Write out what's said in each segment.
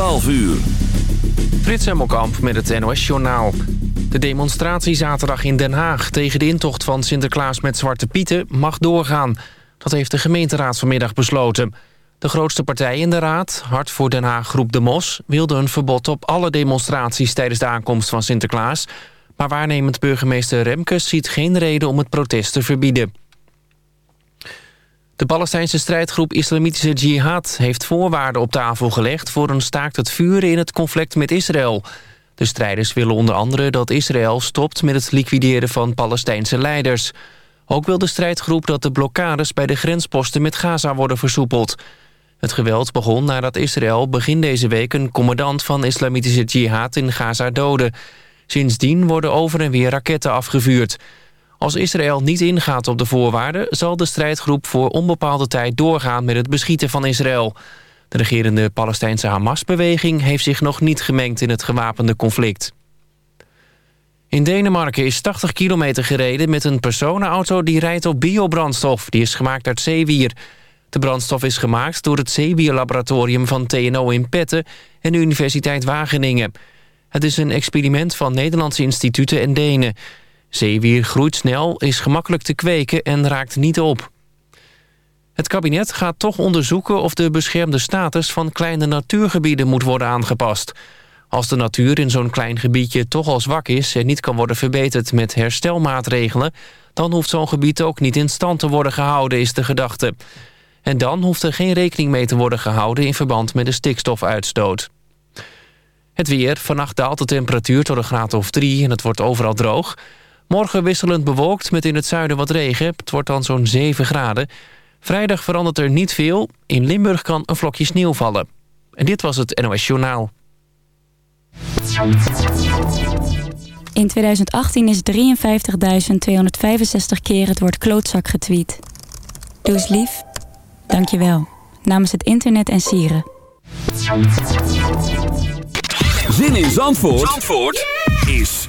12 uur. Frits Hemmelkamp met het NOS-journaal. De demonstratie zaterdag in Den Haag tegen de intocht van Sinterklaas met Zwarte Pieten mag doorgaan. Dat heeft de gemeenteraad vanmiddag besloten. De grootste partij in de raad, Hart voor Den Haag Groep De Mos... wilde een verbod op alle demonstraties tijdens de aankomst van Sinterklaas... maar waarnemend burgemeester Remkes ziet geen reden om het protest te verbieden. De Palestijnse strijdgroep Islamitische Jihad heeft voorwaarden op tafel gelegd... voor een staakt het vuren in het conflict met Israël. De strijders willen onder andere dat Israël stopt met het liquideren van Palestijnse leiders. Ook wil de strijdgroep dat de blokkades bij de grensposten met Gaza worden versoepeld. Het geweld begon nadat Israël begin deze week een commandant van Islamitische Jihad in Gaza doodde. Sindsdien worden over en weer raketten afgevuurd. Als Israël niet ingaat op de voorwaarden... zal de strijdgroep voor onbepaalde tijd doorgaan met het beschieten van Israël. De regerende Palestijnse Hamas-beweging... heeft zich nog niet gemengd in het gewapende conflict. In Denemarken is 80 kilometer gereden met een personenauto... die rijdt op biobrandstof. Die is gemaakt uit zeewier. De brandstof is gemaakt door het zeewierlaboratorium van TNO in Petten... en de Universiteit Wageningen. Het is een experiment van Nederlandse instituten en Denen... Zeewier groeit snel, is gemakkelijk te kweken en raakt niet op. Het kabinet gaat toch onderzoeken of de beschermde status van kleine natuurgebieden moet worden aangepast. Als de natuur in zo'n klein gebiedje toch al zwak is en niet kan worden verbeterd met herstelmaatregelen, dan hoeft zo'n gebied ook niet in stand te worden gehouden, is de gedachte. En dan hoeft er geen rekening mee te worden gehouden in verband met de stikstofuitstoot. Het weer. Vannacht daalt de temperatuur tot een graad of 3 en het wordt overal droog. Morgen wisselend bewolkt met in het zuiden wat regen. Het wordt dan zo'n 7 graden. Vrijdag verandert er niet veel. In Limburg kan een vlokje sneeuw vallen. En dit was het NOS Journaal. In 2018 is 53.265 keer het woord klootzak getweet. Doe eens lief. Dank je wel. Namens het internet en sieren. Zin in Zandvoort, Zandvoort? is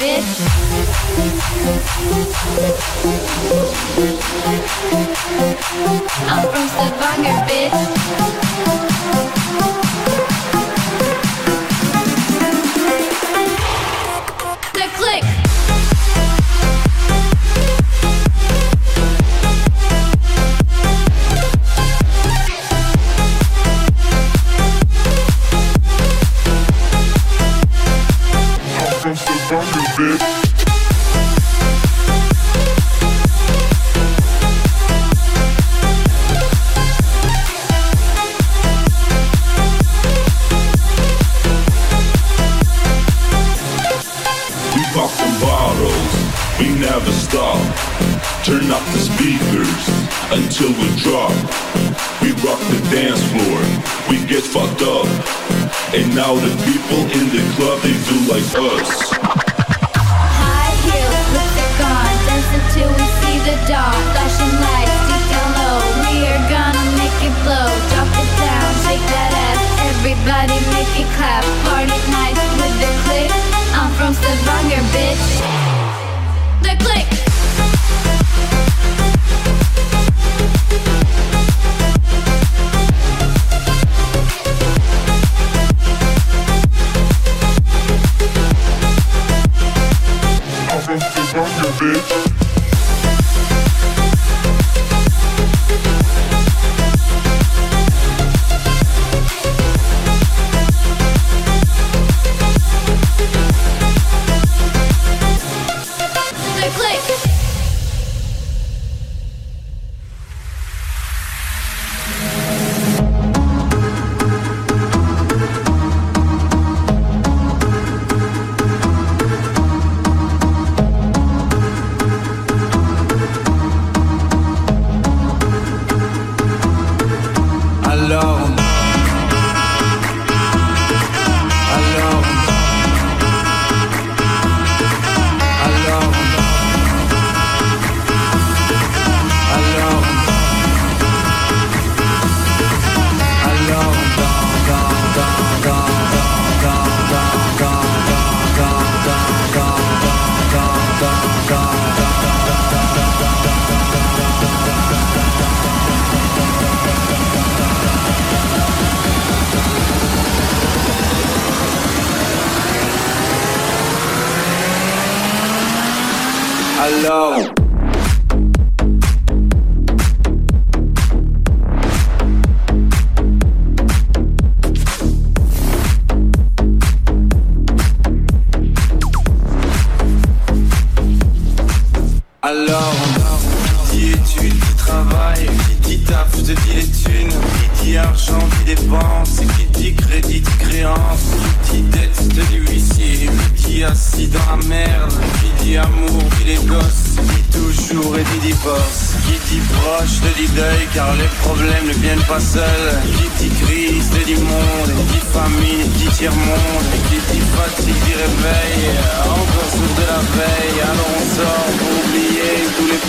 bitch. I'm from Stavanger, bitch.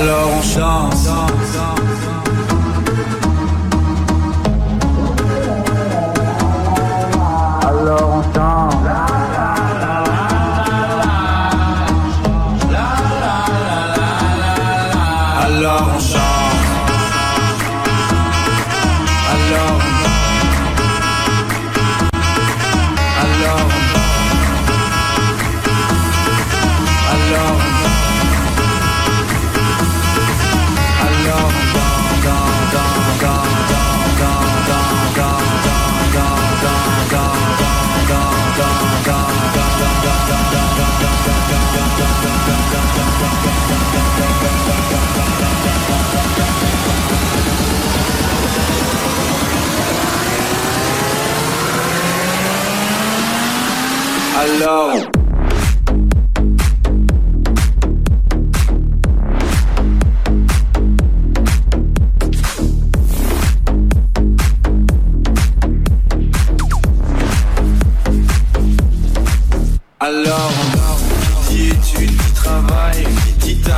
Alors on hello.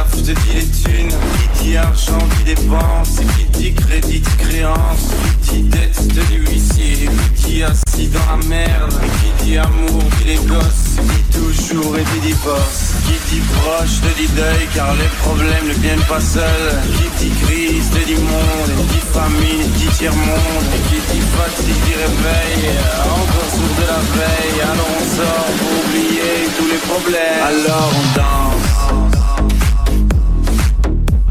Taf, te dit les thunes, qui dit argent, qui dépense, qui dit crédit, dit créance, qui dit dette, te dit huissier, qui dit assis dans la merde, qui dit amour, dit les gosses, qui dit toujours et dit divorce, qui dit proche, te dit deuil, car les problèmes ne viennent pas seuls, qui dit crise, te dit monde, qui dit famine, dit tiers-monde, qui dit fatigue, dit réveil, encore sourd de la veille, alors on sort pour oublier tous les problèmes. Alors on danse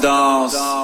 dance.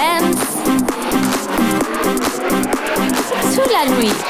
Dance. Sous la nuit.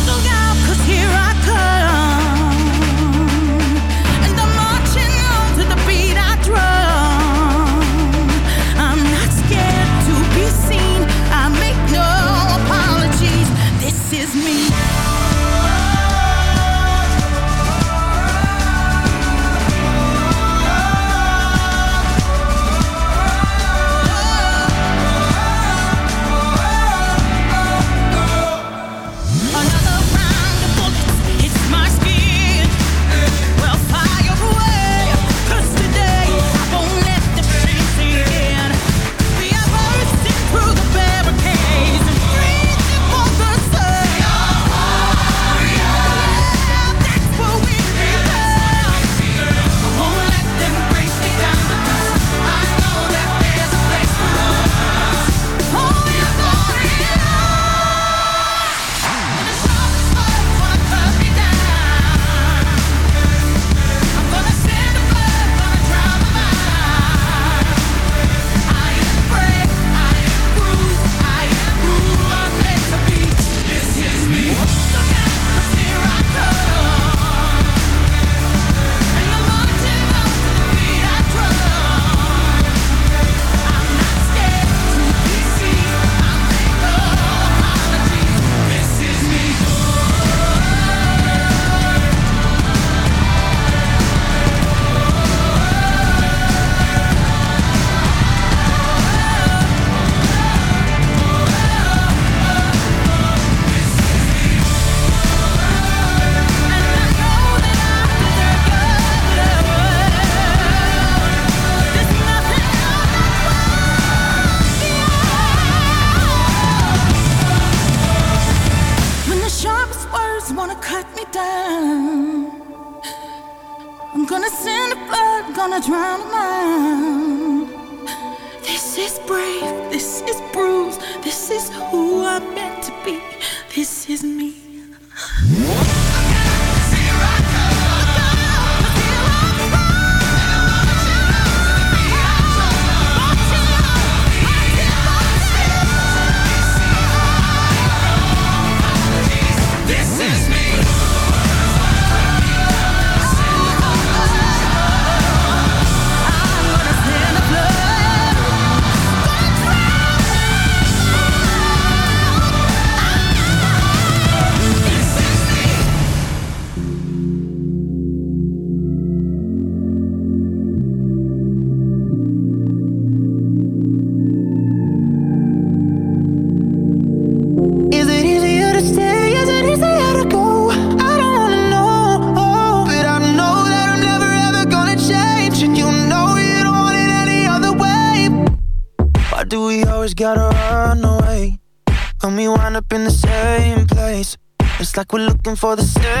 for the stairs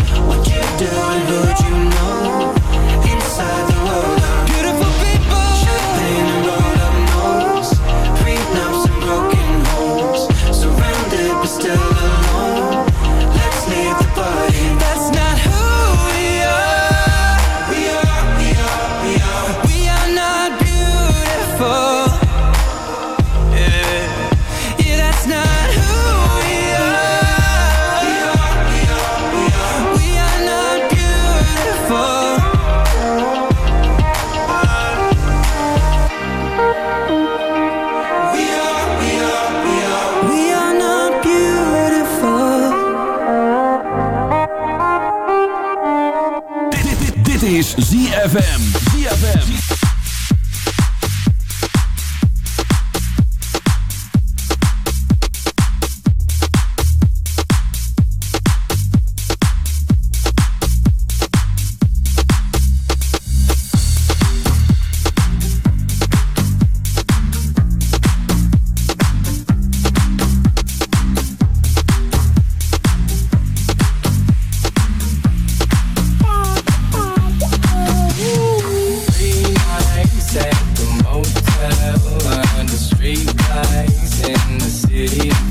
it is.